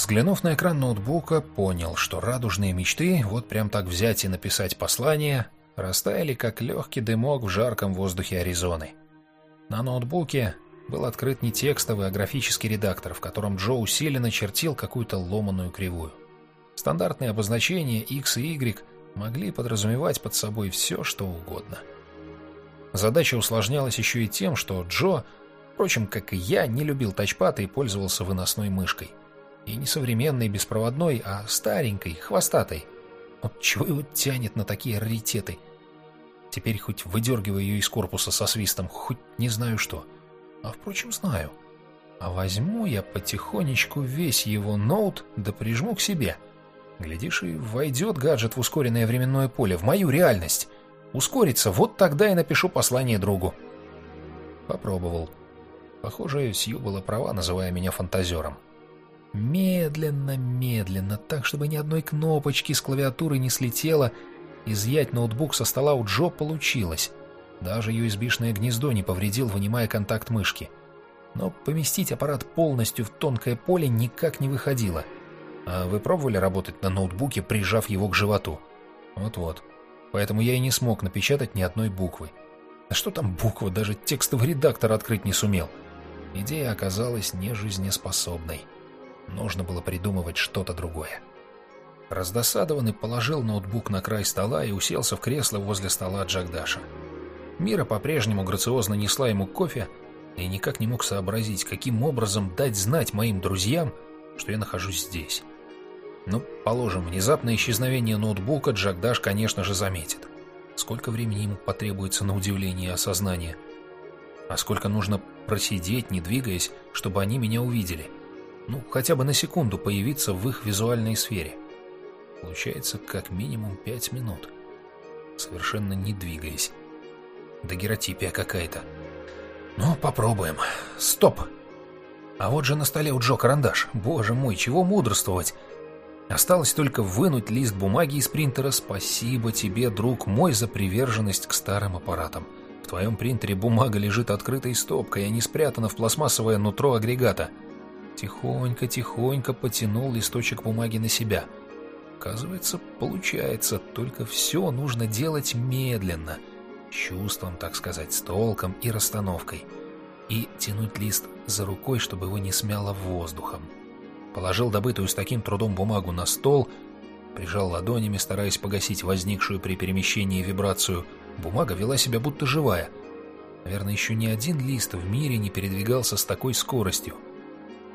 Взглянув на экран ноутбука, понял, что радужные мечты, вот прям так взять и написать послание, растаяли, как легкий дымок в жарком воздухе Аризоны. На ноутбуке был открыт не текстовый, а графический редактор, в котором Джо усиленно чертил какую-то ломаную кривую. Стандартные обозначения X и Y могли подразумевать под собой все, что угодно. Задача усложнялась еще и тем, что Джо, впрочем, как и я, не любил тачпад и пользовался выносной мышкой. И не современной беспроводной, а старенькой, хвостатой. Вот чего его тянет на такие раритеты? Теперь хоть выдергиваю ее из корпуса со свистом, хоть не знаю что. А впрочем, знаю. А возьму я потихонечку весь его ноут да прижму к себе. Глядишь, и войдет гаджет в ускоренное временное поле, в мою реальность. Ускорится, вот тогда и напишу послание другу. Попробовал. Похоже, Сью была права, называя меня фантазером. Медленно, медленно, так, чтобы ни одной кнопочки с клавиатуры не слетело, изъять ноутбук со стола у Джо получилось. Даже USB-шное гнездо не повредил, вынимая контакт мышки. Но поместить аппарат полностью в тонкое поле никак не выходило. А вы пробовали работать на ноутбуке, прижав его к животу? Вот-вот. Поэтому я и не смог напечатать ни одной буквы. А что там буква, даже текстовый редактор открыть не сумел. Идея оказалась нежизнеспособной. Нужно было придумывать что-то другое. Раздосадованный положил ноутбук на край стола и уселся в кресло возле стола Джагдаша. Мира по-прежнему грациозно несла ему кофе, и никак не мог сообразить, каким образом дать знать моим друзьям, что я нахожусь здесь. Ну, положим, внезапное исчезновение ноутбука Джагдаш, конечно же, заметит. Сколько времени ему потребуется на удивление и осознание? А сколько нужно просидеть, не двигаясь, чтобы они меня увидели? Ну, хотя бы на секунду появиться в их визуальной сфере. Получается, как минимум пять минут. Совершенно не двигаясь. Дагеротипия какая-то. Ну, попробуем. Стоп! А вот же на столе у Джо карандаш. Боже мой, чего мудрствовать? Осталось только вынуть лист бумаги из принтера. Спасибо тебе, друг мой, за приверженность к старым аппаратам. В твоем принтере бумага лежит открытой стопкой, а не спрятана в пластмассовое нутро агрегата. Тихонько-тихонько потянул листочек бумаги на себя. Оказывается, получается, только все нужно делать медленно, чувством, так сказать, с толком и расстановкой. И тянуть лист за рукой, чтобы его не смяло воздухом. Положил добытую с таким трудом бумагу на стол, прижал ладонями, стараясь погасить возникшую при перемещении вибрацию. Бумага вела себя будто живая. Наверное, еще ни один лист в мире не передвигался с такой скоростью.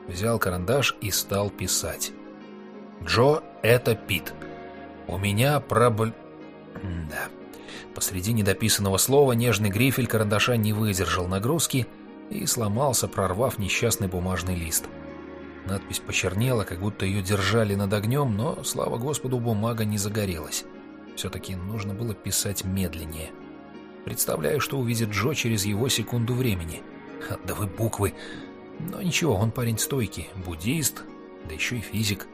Взял карандаш и стал писать. «Джо — это Пит. У меня пробль...» Да. Посреди недописанного слова нежный грифель карандаша не выдержал нагрузки и сломался, прорвав несчастный бумажный лист. Надпись почернела, как будто ее держали над огнем, но, слава господу, бумага не загорелась. Все-таки нужно было писать медленнее. Представляю, что увидит Джо через его секунду времени. Отдавай буквы. Но ничего, он парень стойкий, буддист, да еще и физик.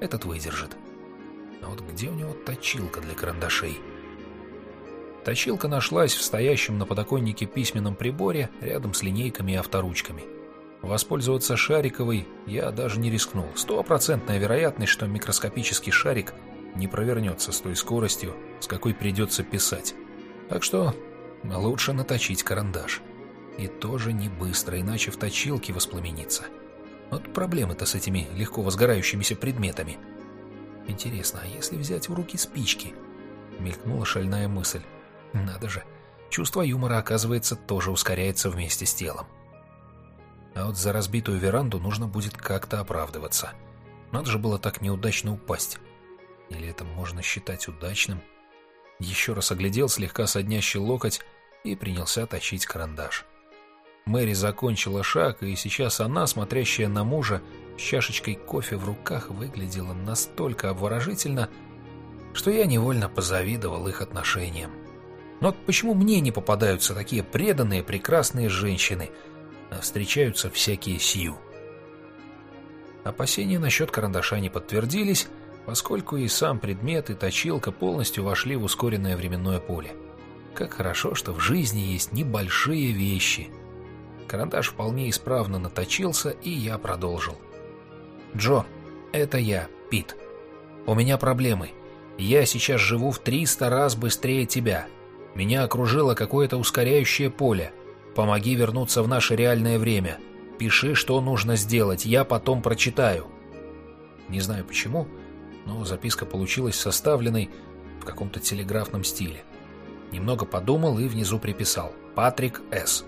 Этот выдержит. А вот где у него точилка для карандашей? Точилка нашлась в стоящем на подоконнике письменном приборе рядом с линейками и авторучками. Воспользоваться шариковой я даже не рискнул. Стопроцентная вероятность, что микроскопический шарик не провернется с той скоростью, с какой придется писать. Так что лучше наточить карандаш. И тоже не быстро, иначе в точилке воспламенится. Вот проблемы-то с этими легко возгорающимися предметами. Интересно, а если взять в руки спички? Мелькнула шальная мысль. Надо же, чувство юмора, оказывается, тоже ускоряется вместе с телом. А вот за разбитую веранду нужно будет как-то оправдываться. Надо же было так неудачно упасть. Или это можно считать удачным? Еще раз оглядел слегка соднящий локоть и принялся точить карандаш. Мэри закончила шаг, и сейчас она, смотрящая на мужа, с чашечкой кофе в руках, выглядела настолько обворожительно, что я невольно позавидовал их отношениям. Но почему мне не попадаются такие преданные, прекрасные женщины – а встречаются всякие сью. Опасения насчет карандаша не подтвердились, поскольку и сам предмет, и точилка полностью вошли в ускоренное временное поле. Как хорошо, что в жизни есть небольшие вещи. Карандаш вполне исправно наточился, и я продолжил. «Джо, это я, Пит. У меня проблемы. Я сейчас живу в 300 раз быстрее тебя. Меня окружило какое-то ускоряющее поле. Помоги вернуться в наше реальное время. Пиши, что нужно сделать, я потом прочитаю. Не знаю почему, но записка получилась составленной в каком-то телеграфном стиле. Немного подумал и внизу приписал «Патрик С».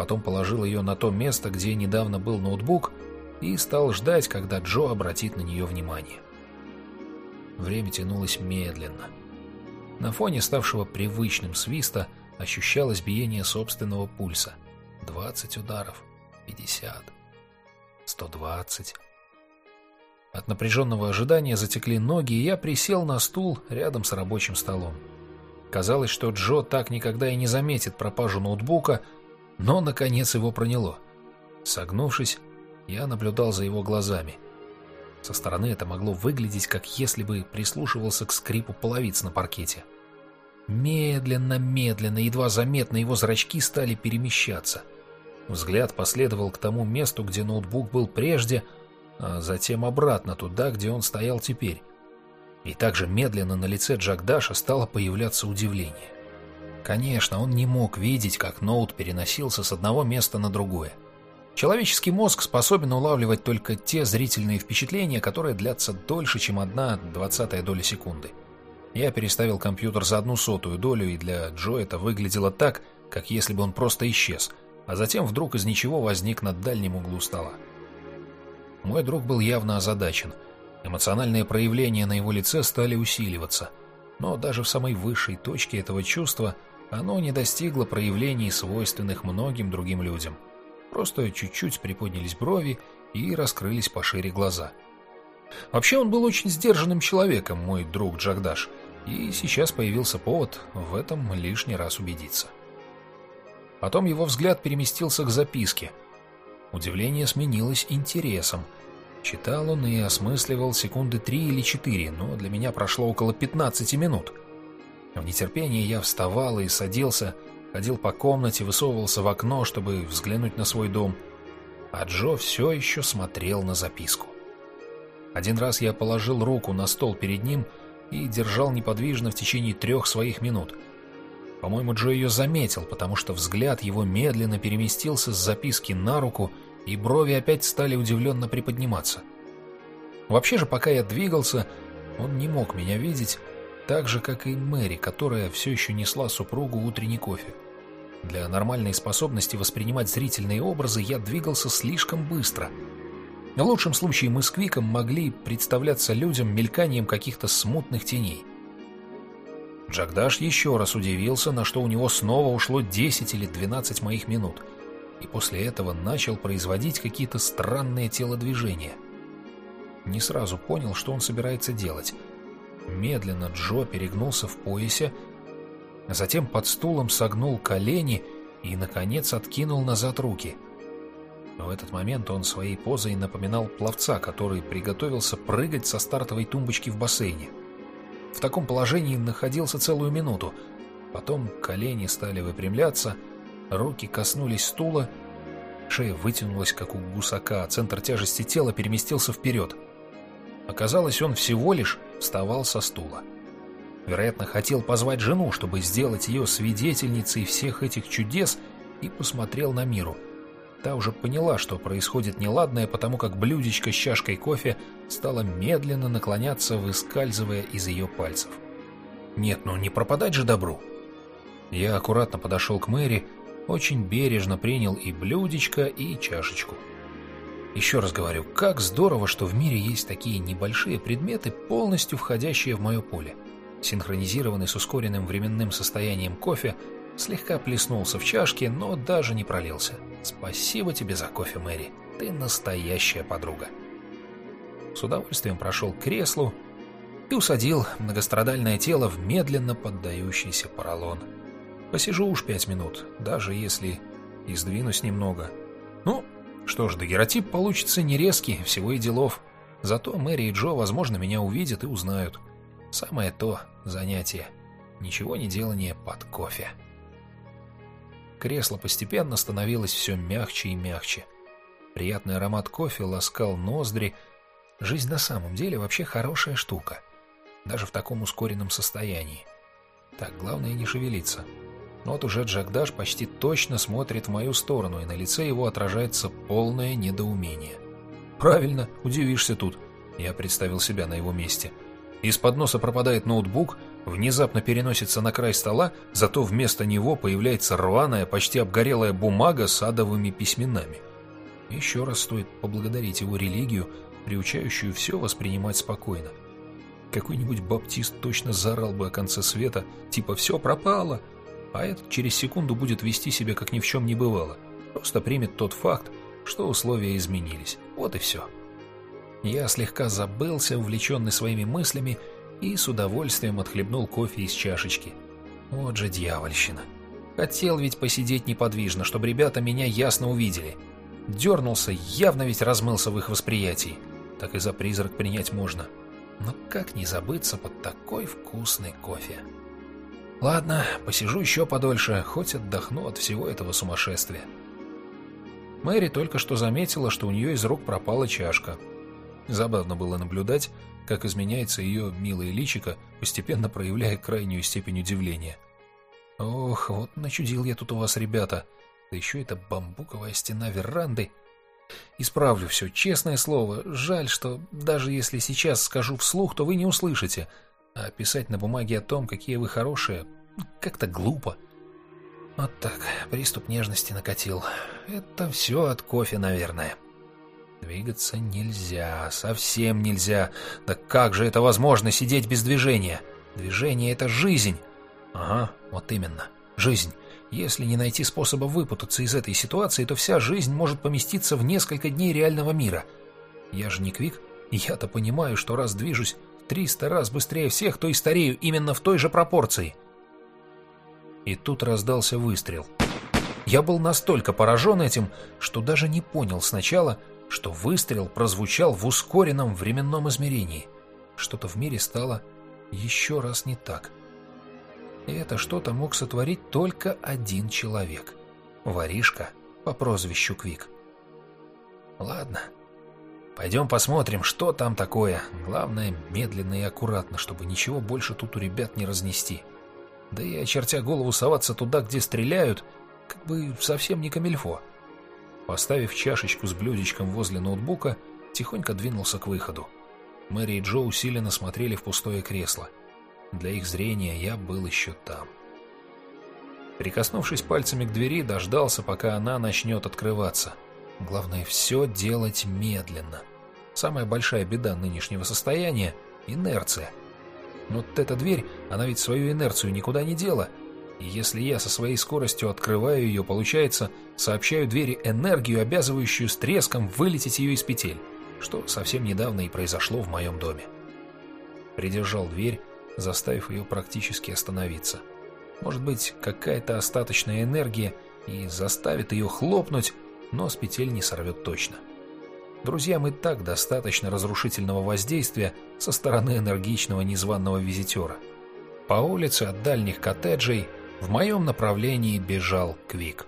Потом положил ее на то место, где недавно был ноутбук, и стал ждать, когда Джо обратит на нее внимание. Время тянулось медленно. На фоне ставшего привычным свиста ощущалось биение собственного пульса. 20 ударов, 50, 120. От напряженного ожидания затекли ноги, и я присел на стул рядом с рабочим столом. Казалось, что Джо так никогда и не заметит пропажу ноутбука, но, наконец, его проняло. Согнувшись, я наблюдал за его глазами — со стороны это могло выглядеть, как если бы прислушивался к скрипу половиц на паркете. Медленно, медленно, едва заметно его зрачки стали перемещаться. Взгляд последовал к тому месту, где ноутбук был прежде, а затем обратно туда, где он стоял теперь. И также медленно на лице Джагдаша стало появляться удивление. Конечно, он не мог видеть, как ноут переносился с одного места на другое. Человеческий мозг способен улавливать только те зрительные впечатления, которые длятся дольше, чем одна двадцатая доля секунды. Я переставил компьютер за одну сотую долю, и для Джо это выглядело так, как если бы он просто исчез, а затем вдруг из ничего возник над дальним углу стола. Мой друг был явно озадачен. Эмоциональные проявления на его лице стали усиливаться, но даже в самой высшей точке этого чувства оно не достигло проявлений, свойственных многим другим людям – Просто чуть-чуть приподнялись брови и раскрылись пошире глаза. Вообще он был очень сдержанным человеком, мой друг Джагдаш, и сейчас появился повод в этом лишний раз убедиться. Потом его взгляд переместился к записке. Удивление сменилось интересом. Читал он и осмысливал секунды три или четыре, но для меня прошло около пятнадцати минут. В нетерпении я вставал и садился, ходил по комнате, высовывался в окно, чтобы взглянуть на свой дом, а Джо все еще смотрел на записку. Один раз я положил руку на стол перед ним и держал неподвижно в течение трех своих минут. По-моему, Джо ее заметил, потому что взгляд его медленно переместился с записки на руку, и брови опять стали удивленно приподниматься. Вообще же, пока я двигался, он не мог меня видеть, так же, как и Мэри, которая все еще несла супругу утренний кофе. Для нормальной способности воспринимать зрительные образы я двигался слишком быстро. В лучшем случае мы с Квиком могли представляться людям мельканием каких-то смутных теней. Джагдаш еще раз удивился, на что у него снова ушло 10 или 12 моих минут, и после этого начал производить какие-то странные телодвижения. Не сразу понял, что он собирается делать — Медленно Джо перегнулся в поясе, затем под стулом согнул колени и, наконец, откинул назад руки. В этот момент он своей позой напоминал пловца, который приготовился прыгать со стартовой тумбочки в бассейне. В таком положении находился целую минуту. Потом колени стали выпрямляться, руки коснулись стула, шея вытянулась, как у гусака, а центр тяжести тела переместился вперед. Оказалось, он всего лишь вставал со стула. Вероятно, хотел позвать жену, чтобы сделать ее свидетельницей всех этих чудес, и посмотрел на миру. Та уже поняла, что происходит неладное, потому как блюдечко с чашкой кофе стало медленно наклоняться, выскальзывая из ее пальцев. Нет, ну не пропадать же добру. Я аккуратно подошел к Мэри, очень бережно принял и блюдечко, и чашечку. Еще раз говорю, как здорово, что в мире есть такие небольшие предметы, полностью входящие в мое поле. Синхронизированный с ускоренным временным состоянием кофе слегка плеснулся в чашке, но даже не пролился. Спасибо тебе за кофе, Мэри. Ты настоящая подруга. С удовольствием прошел к креслу и усадил многострадальное тело в медленно поддающийся поролон. Посижу уж пять минут, даже если и сдвинусь немного. Ну, что ж, дагеротип получится не резкий, всего и делов. Зато Мэри и Джо, возможно, меня увидят и узнают. Самое то занятие. Ничего не делание под кофе. Кресло постепенно становилось все мягче и мягче. Приятный аромат кофе ласкал ноздри, Жизнь на самом деле вообще хорошая штука. Даже в таком ускоренном состоянии. Так, главное не шевелиться. Вот уже Джагдаш почти точно смотрит в мою сторону, и на лице его отражается полное недоумение. «Правильно, удивишься тут». Я представил себя на его месте. Из-под носа пропадает ноутбук, внезапно переносится на край стола, зато вместо него появляется рваная, почти обгорелая бумага с адовыми письменами. Еще раз стоит поблагодарить его религию, приучающую все воспринимать спокойно. Какой-нибудь баптист точно заорал бы о конце света, типа «все пропало», а этот через секунду будет вести себя, как ни в чем не бывало. Просто примет тот факт, что условия изменились. Вот и все. Я слегка забылся, увлеченный своими мыслями, и с удовольствием отхлебнул кофе из чашечки. Вот же дьявольщина. Хотел ведь посидеть неподвижно, чтобы ребята меня ясно увидели. Дернулся, явно ведь размылся в их восприятии. Так и за призрак принять можно. Но как не забыться под такой вкусный кофе? Ладно, посижу еще подольше, хоть отдохну от всего этого сумасшествия. Мэри только что заметила, что у нее из рук пропала чашка. Забавно было наблюдать, как изменяется ее милое личико, постепенно проявляя крайнюю степень удивления. «Ох, вот начудил я тут у вас, ребята. Да еще эта бамбуковая стена веранды. Исправлю все, честное слово. Жаль, что даже если сейчас скажу вслух, то вы не услышите. А писать на бумаге о том, какие вы хорошие, как-то глупо. Вот так, приступ нежности накатил. Это все от кофе, наверное». Двигаться нельзя, совсем нельзя. Да как же это возможно сидеть без движения? Движение — это жизнь. Ага, вот именно, жизнь. Если не найти способа выпутаться из этой ситуации, то вся жизнь может поместиться в несколько дней реального мира. Я же не Квик, я-то понимаю, что раз движусь триста раз быстрее всех, то и старею именно в той же пропорции. И тут раздался выстрел. Я был настолько поражен этим, что даже не понял сначала, что выстрел прозвучал в ускоренном временном измерении. Что-то в мире стало еще раз не так. И это что-то мог сотворить только один человек. Воришка по прозвищу Квик. Ладно, пойдем посмотрим, что там такое. Главное, медленно и аккуратно, чтобы ничего больше тут у ребят не разнести. Да и, очертя голову, соваться туда, где стреляют, как бы совсем не камельфо. Поставив чашечку с блюдечком возле ноутбука, тихонько двинулся к выходу. Мэри и Джо усиленно смотрели в пустое кресло. Для их зрения я был еще там. Прикоснувшись пальцами к двери, дождался, пока она начнет открываться. Главное, все делать медленно. Самая большая беда нынешнего состояния — инерция. Вот эта дверь, она ведь свою инерцию никуда не дела — и если я со своей скоростью открываю ее, получается, сообщаю двери энергию, обязывающую с треском вылететь ее из петель, что совсем недавно и произошло в моем доме. Придержал дверь, заставив ее практически остановиться. Может быть, какая-то остаточная энергия и заставит ее хлопнуть, но с петель не сорвет точно. Друзьям и так достаточно разрушительного воздействия со стороны энергичного незваного визитера. По улице от дальних коттеджей в моем направлении бежал Квик.